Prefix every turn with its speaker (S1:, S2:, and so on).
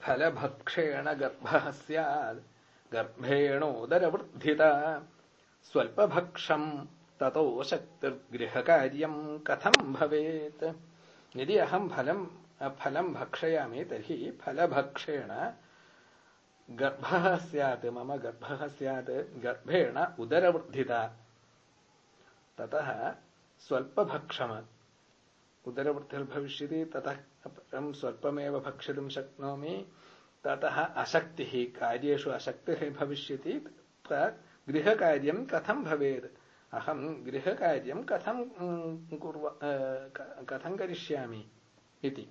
S1: फलभक्षेण गर्भः स्यात्। गर्भेणोदरवृद्धिता। स्वल्पभक्षम् ततो शक्तिर्गृहकार्यम् कथम् भवेत्? यदि अहम् फलम् फलम् भक्षयामि तर्हि फलभक्षेण गर्भः स्यात्। मम गर्भः स्यात्। गर्भेण उदरवृद्धिता। ततः स्वल्पभक्षम् उदरवृद्धिर्भविष्यति ततः परं स्वल्पमेव भक्षितुं शक्नोमि। ततः अशक्तिः कार्येषु अशक्तिः भविष्यति। गृहकार्यं कथं भवेत्? अहं गृहकार्यं कथं कुर्व कथं करिष्यामि इति।